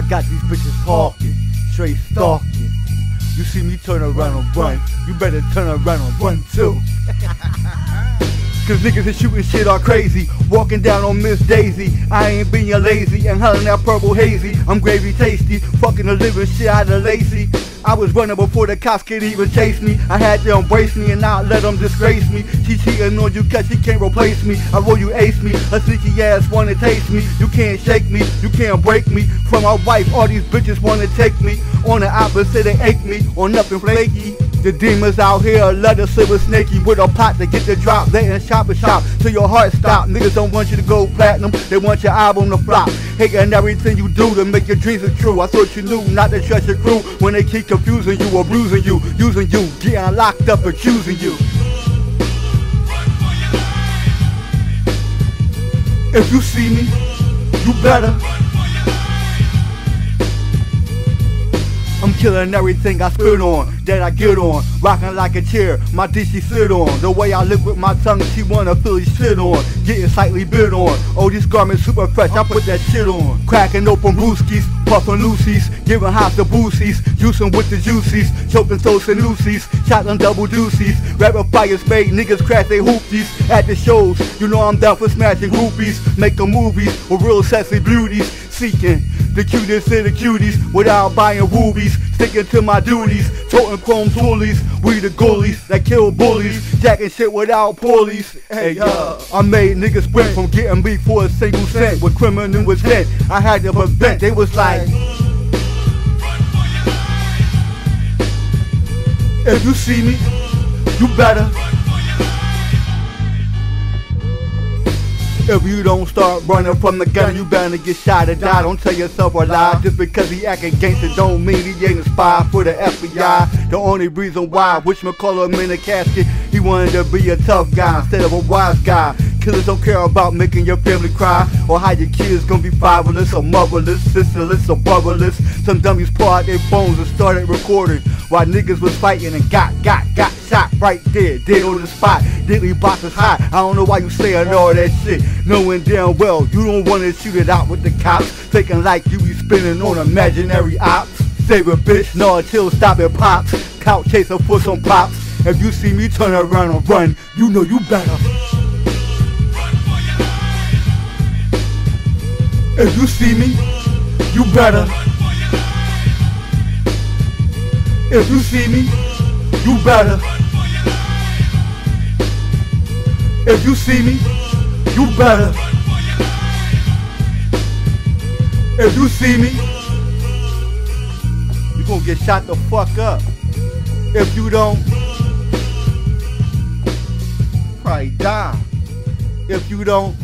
I got these bitches talking, straight stalking. You see me turn around and run, you better turn around and run too. Cause niggas is shooting shit all crazy. Walking down on Miss Daisy. I ain't being lazy and hollering that purple hazy. I'm gravy tasty. Fucking the living shit out of Lacey. I was running before the cops could even chase me. I had to embrace me and not let them disgrace me. She cheating on you cause she can't replace me. I roll you ace me. A sneaky ass wanna taste me. You can't shake me. You can't break me. From my wife, all these bitches wanna take me. On the opposite, they ache me. On nothing flaky. The demons out here love to sit with Snakey with a pot to get the drop. They in shop and shop till your heart stop. Niggas don't want you to go platinum, they want your album to flop. Hating everything you do to make your dreams come true. I thought you knew not to trust your crew when they keep confusing you, abusing you, using you, getting locked up, accusing you. If you see me, you better. Killing everything I spit on, that I get on, rocking like a chair, my DC sit on. The way I live with my tongue, she wanna feel this shit on, getting slightly bit on. Oh, these garments super fresh, I put that shit on. Cracking open brewskis, puffing loosies, giving hops to boosies, juicing with the juicies, choking toast and loosies, shotgun double deuces. Rapid fires made niggas crash they hoopies at the shows. You know I'm down for smashing groupies, making movies with real sexy beauties, seeking the cutest of the cuties without buying rubies. Sticking to my duties, toting chrome toolies. We the goalies that kill bullies, jacking shit without pulleys. Hey, uh, I made niggas sprint from getting beat for a single cent with criminal intent. I had to prevent, they was like. If you see me, you better. If you don't start running from the gun, you better get shot or die. Don't tell yourself a lie. Just because he acting gangster don't mean he ain't a spy for the FBI. The only reason why, which call him in a casket, he wanted to be a tough guy instead of a wise guy. Killers don't care about making your family cry or how your kids gonna be fatherless or motherless, sisterless or brotherless. Some dummies pull out their phones and started recording while niggas was fighting and got, got, got shot right there, dead on the spot. Diddly box is hot. I don't know why you saying all that shit, knowing damn well you don't wanna shoot it out with the cops, thinking like you be spinning on imaginary ops. Save a bitch, no until stop it pops. Couch chaser for some pops. If you see me turn around and run, you know you better. If you see me, you better. If you see me, you better. If you see me, you better. If you see me, you gonna get shot the fuck up. If you don't, probably die. If you don't,